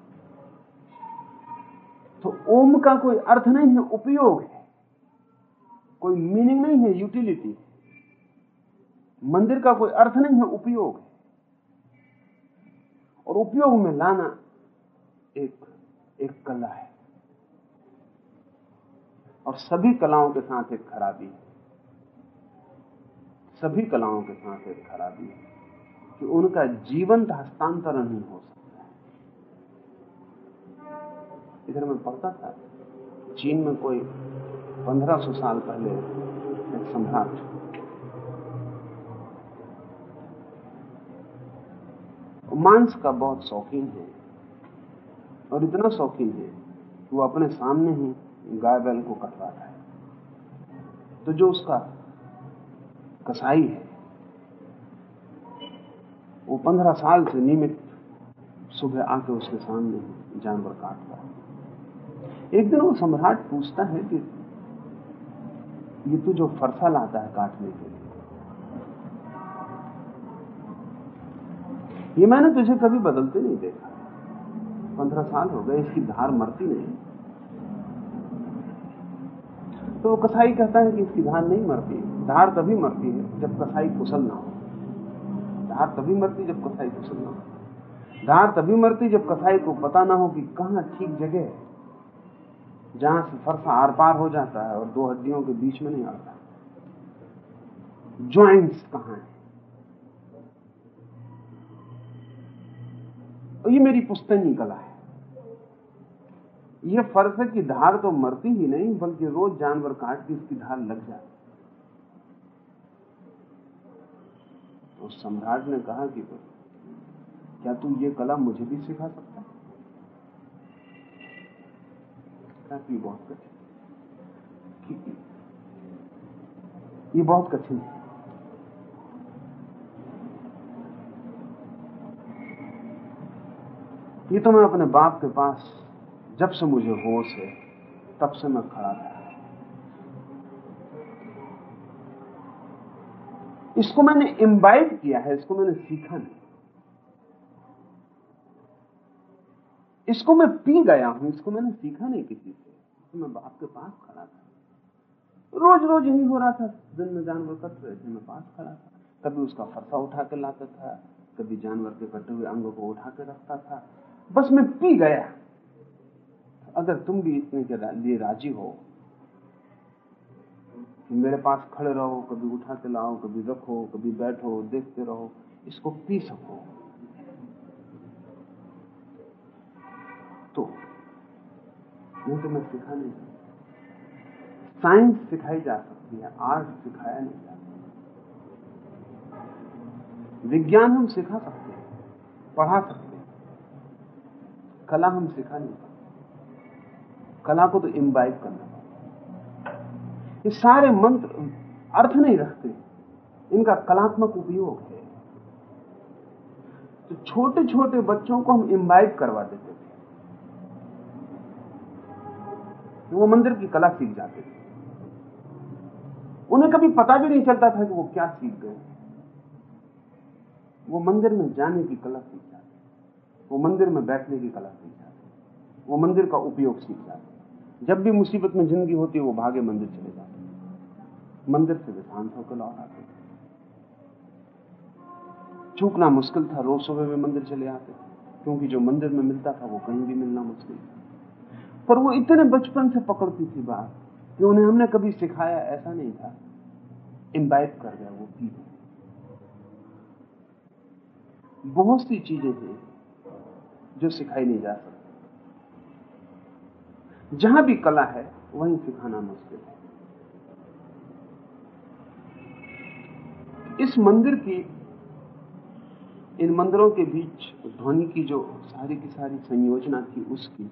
तो ओम का कोई अर्थ नहीं है, उपयोग है। कोई मीनिंग नहीं है यूटिलिटी मंदिर का कोई अर्थ नहीं है, उपयोग है। और उपयोग में लाना एक एक कला है। और सभी कलाओं के साथ एक खराबी है। सभी कलाओं के साथ एक खराबी है कि उनका जीवंत हस्तांतरण नहीं हो सकता। इधर मैं पढ़ता था। चीन में कोई 1500 साल पहले एक सम्राट। मांस का बहुत शौकीन है। और इतना शौकीन है कि वो अपने सामने ही गाय बैल को कटवाता है। तो जो उसका कसाई है, वो पंद्रह साल से नियमित सुबह आके उसके सामने जानवर काटता है। एक दिन वो सम्राट पूछता है कि ये तू जो फरसा लाता है काटने के लिए, ये मैंने तुझे कभी बदलते नहीं देखा। पंद्रह साल हो गए, इसकी धार मरती नहीं। तो कसाई कहता है कि इसकी धार नहीं मरती, धार तभी मरती है जब कसाई कुशल ना हो। धार तभी मरती जब कसाई कुशल ना हो। धार तभी मरती जब कसाई को पता ना हो कि कहाँ ठीक जगह है। जहाँ से फरसा आर पार हो जाता है और दो हड्डियों के बीच में नहीं आता। ज्वाइंट्स कहाँ है? ये मेरी पुस्तनी कला है। ये फ़र्ज़ की धार तो मरती ही नहीं, बल्कि रोज जानवर काट के इसकी धार लग जाती तो सम्राट ने कहा कि, क्या तू ये कला मुझे भी सिखा सकता कि बहुत कठिन ये बहुत कठिन है। ये तो मैं अपने बाप के पास, जब से मुझे होश है, तब से मैं खड़ा था इसको मैंने इम्बाइब किया है, इसको मैंने सीखा नहीं। इसको मैं पी गया हूँ, इसको मैंने सीखा नहीं किसी से। तो मैं बाप के पास खड़ा था। रोज रोज यही हो रहा था। दिन में जानवर कट रहे थे मैं पास खड़ा था। कभी उसका फरसा उठा के लाता था, कभी जानवर के कटे हुए अंगों को उठा के रखता था। बस मैं पी गया। अगर तुम भी इतने के लिए राज़ी हो, कि मेरे पास खड़े रहो, कभी उठा के लाओ, कभी रखो, कभी बैठो, देखते रहो, इसको पी सको। तो? नहीं तो मैं सिखा नहीं साइंस सिखाई जा सकती है, आर्ट सिखाया नहीं जा सकता। विज्ञान हम सिखा सकते हैं, पढ़ा सकते हैं। कला हम सिखा नहीं सकते। कला को तो इम्बाइब करना ये सारे मंत्र अर्थ नहीं रखते। इनका कलात्मक उपयोग है। तो छोटे छोटे बच्चों को हम इम्बाइब करवा देते थे वो मंदिर की कला सीख जाते थे। उन्हें कभी पता भी नहीं चलता था कि वो क्या सीख गए। वो मंदिर में जाने की कला सीख जाते वो मंदिर में बैठने की कला सीख जाते वो मंदिर का उपयोग सीख जाते जब भी मुसीबत में ज़िंदगी होती है, वो भागे मंदिर चले जाते मंदिर से वे शांत होकर लौट आते चूकना मुश्किल था, रोज सुबह में मंदिर चले आते क्योंकि जो मंदिर में मिलता था, वो कहीं भी मिलना मुश्किल था। पर वो इतने बचपन से पकड़ती थी बात कि उन्हें हमने कभी सिखाया ऐसा नहीं था। इम्बाइब कर गया वो पी बहुत सी चीज़ें थी जो सिखाई नहीं जा सकती। जहाँ भी कला है, वहीं सिखाना मुश्किल है। इस मंदिर की, इन मंदिरों के बीच ध्वनि की जो सारी की सारी संयोजना थी, उसकी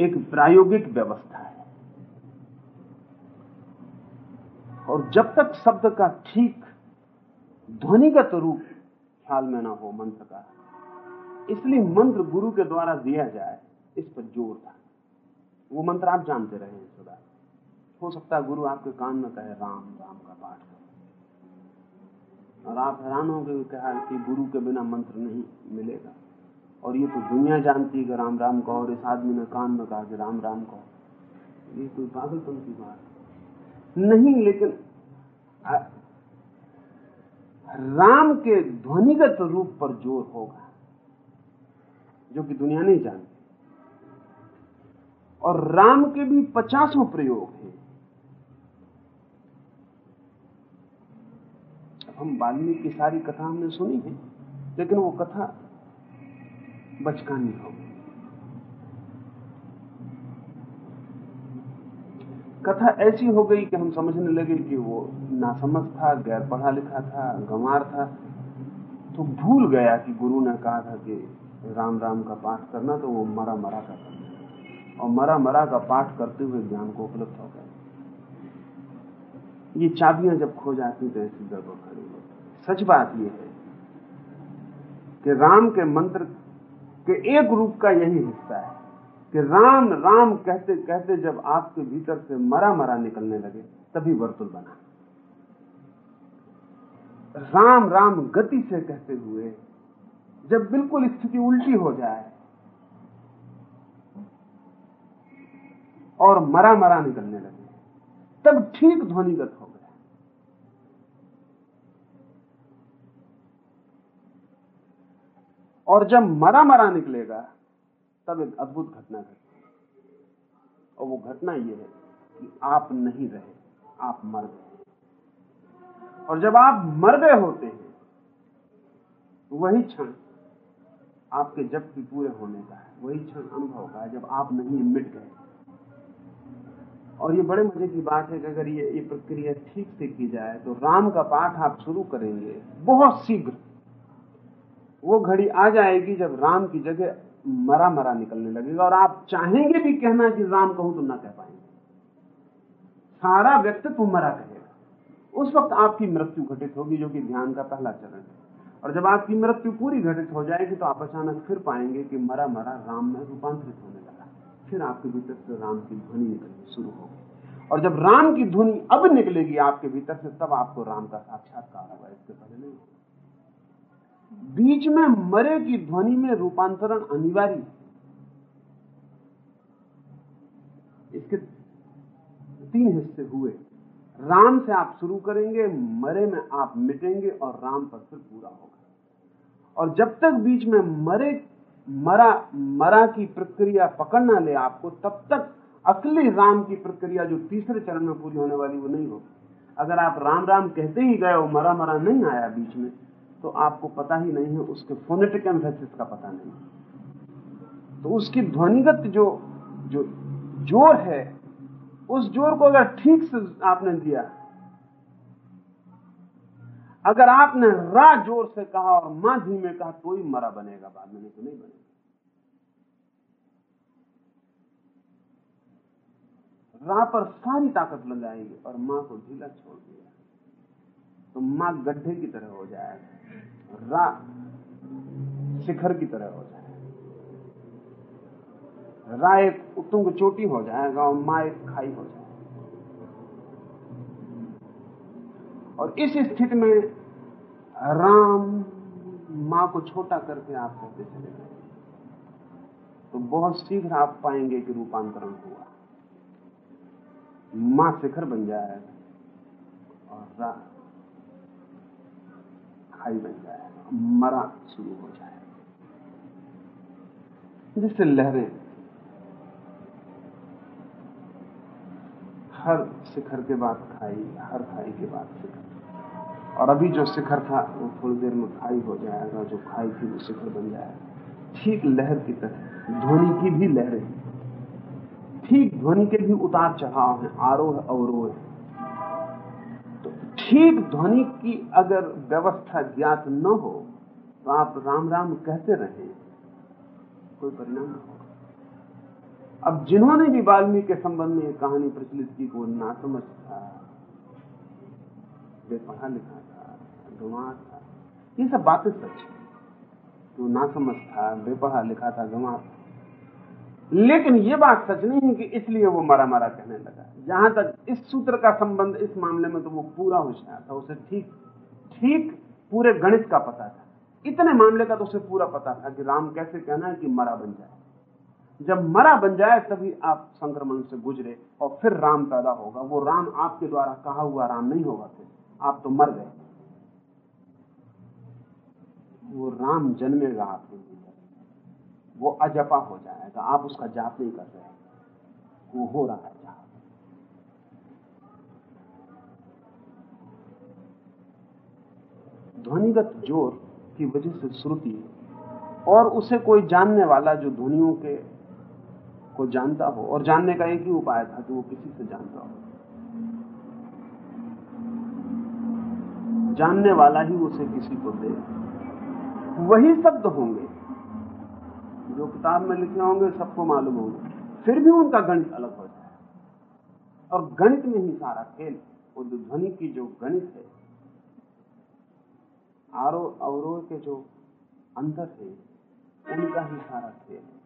एक प्रायोगिक व्यवस्था है। और जब तक शब्द का ठीक ध्वनिगत रूप ख्याल में ना हो, मंत्र का, इसलिए मंत्र गुरु के द्वारा दिया जाए, इस पर ज़ोर था। वो मंत्र आप जानते रहे हैं, सदा। हो सकता है गुरु आपके कान में कहे, राम राम का पाठ करो। और आप हैरान हो गए कहा कि गुरु के बिना मंत्र नहीं मिलेगा। और ये तो दुनिया जानती है कि राम राम कहो और इस आदमी ने कान में कहा कि राम राम कहो। ये कोई पागलपन की बात नहीं, लेकिन राम के ध्वनिगत रूप पर ज़ोर होगा, जो कि दुनिया नहीं जानती। और राम के भी पचासों प्रयोग हैं। हम वाल्मीकि की सारी कथा हमने सुनी है, लेकिन वो कथा बचकानी हो कथा ऐसी हो गई कि हम समझने लगे कि वो नासमझ था, गैर पढ़ा लिखा था, गंवार था तो भूल गया कि गुरु ने कहा था कि राम राम का पाठ करना तो वो मरा मरा का करना। और मरा मरा का पाठ करते हुए ज्ञान को उपलब्ध हो गया। ये चाबियाँ जब खो जाती तो ऐसी गड़बड़ खड़ी होती सच बात यह है कि राम के मंत्र के एक रूप का यही हिस्सा है कि राम राम कहते कहते जब आपके भीतर से मरा मरा निकलने लगे, तभी वर्तुल बना। राम राम गति से कहते हुए, जब बिल्कुल स्थिति उल्टी हो जाए और मरा मरा निकलने लगे, तब ठीक ध्वनिगत हो गया और जब मरा मरा निकलेगा, तब एक अद्भुत घटना घटती और वो घटना यह है कि आप नहीं रहे, आप मर गए। और जब आप मर गए होते हैं वही क्षण आपके जब भी पूरे होने का है। वही क्षण अनुभव का है जब आप नहीं मिट गए। और ये बड़े मज़े की बात है कि अगर ये ये प्रक्रिया ठीक से की जाए तो राम का पाठ आप शुरू करेंगे, बहुत शीघ्र। वो घड़ी आ जाएगी जब राम की जगह मरा मरा निकलने लगेगा। और आप चाहेंगे भी कहना कि राम कहूँ तो ना कह पाएँगे। सारा व्यक्तित्व मरा कहेगा उस वक्त आपकी मृत्यु घटित होगी, जो कि ध्यान का पहला चरण है। और जब आपकी मृत्यु पूरी घटित हो जाएगी तो आप अचानक फिर पाएँगे कि मरा मरा राम में रूपांतरित होने लगा। फिर आपके भीतर से राम की ध्वनि निकलनी शुरू होगी। और जब राम की ध्वनि अब निकलेगी आपके भीतर से, तब आपको राम का साक्षात्कार होगा। इससे पहले नहीं। बीच में मरे की ध्वनि में रूपांतरण अनिवार्य। इसके तीन हिस्से हुए। राम से आप शुरू करेंगे, मरे में आप मिटेंगे और राम पर फिर पूरा होगा। और जब तक बीच में मरे, मरा मरा की प्रक्रिया पकड़ ना ले आपको, तब तक असली राम की प्रक्रिया जो तीसरे चरण में पूरी होने वाली वो नहीं होगी। अगर आप राम राम कहते ही गए और मरा मरा नहीं आया बीच में तो आपको पता ही नहीं है, उसके फोनेटिक एम्फेसिस का पता नहीं तो उसकी ध्वनिगत जो जो ज़ोर है, उस ज़ोर को अगर ठीक से आपने दिया, अगर आपने रा ज़ोर से कहा और माँ धीमे कहा तो ही मरा बनेगा, बाद में तो नहीं बनेगा। रा पर सारी ताकत लगाएँगे और माँ को ढीला छोड़ दिया। तो माँ गड्ढे की तरह हो जाएगा, रा शिखर की तरह हो जाएगा। रा एक उत्तुंग चोटी हो जाएगा और माँ एक खाई हो जाएगी। और इस स्थिति में राम माँ को छोटा करके आप कहते चले गए। तो बहुत शीघ्र आप पाएँगे कि रूपांतरण हुआ। माँ शिखर बन जाएगा और रा खाई बन जाएगा, मरा शुरू हो जाए जैसे लहरें, हर शिखर के बाद खाई, हर खाई के बाद शिखर। और अभी जो शिखर था, वो थोड़ी देर में खाई हो जाएगा, जो खाई थी वो शिखर बन जाएगा। ठीक लहर की तरह, ध्वनि की भी लहरें। ठीक ध्वनि के भी उतार चढ़ाव है, आरोह अवरोह है। ठीक ध्वनि की अगर व्यवस्था ज्ञात न हो तो आप राम राम कहते रहे, कोई परिणाम न होगा। अब जिन्होंने भी वाल्मीकि के संबंध में कहानी प्रचलित की, वो ना समझ था बेपढ़ा लिखा था गंवार था, ये सब बातें सच है। तो ना समझ था बेपढ़ा लिखा था गंवार था। लेकिन यह बात सच नहीं है कि इसलिए वो मरा मरा कहने लगा। जहाँ तक इस सूत्र का संबंध, इस मामले में तो वो पूरा होशियार था, उसे ठीक ठीक पूरे गणित का पता था। इतने मामले का तो उसे पूरा पता था कि राम कैसे कहना है कि मरा बन जाए। जब मरा बन जाए, तभी आप संक्रमण से गुजरे और फिर राम पैदा होगा। वो राम आपके द्वारा कहा हुआ राम नहीं होगा फिर। आप तो मर गए। वो राम जन्मेगा आपके वो अजपा हो जाएगा। आप उसका जाप नहीं कर रहे वो हो रहा है जाप। ध्वनिगत ज़ोर की वजह से श्रुति और उसे कोई जानने वाला जो ध्वनियों के को जानता हो और जानने का एक ही उपाय था कि वो किसी से जानता हो। जानने वाला ही उसे किसी को दे। वही शब्द होंगे। जो किताब में लिखे होंगे सबको मालूम होंगे। फिर भी उनका गणित अलग हो जाए और गणित में ही सारा खेल ध्वनि की जो गणित है आरोह अवरोह के जो अंतर है, उनका ही सारा खेल। है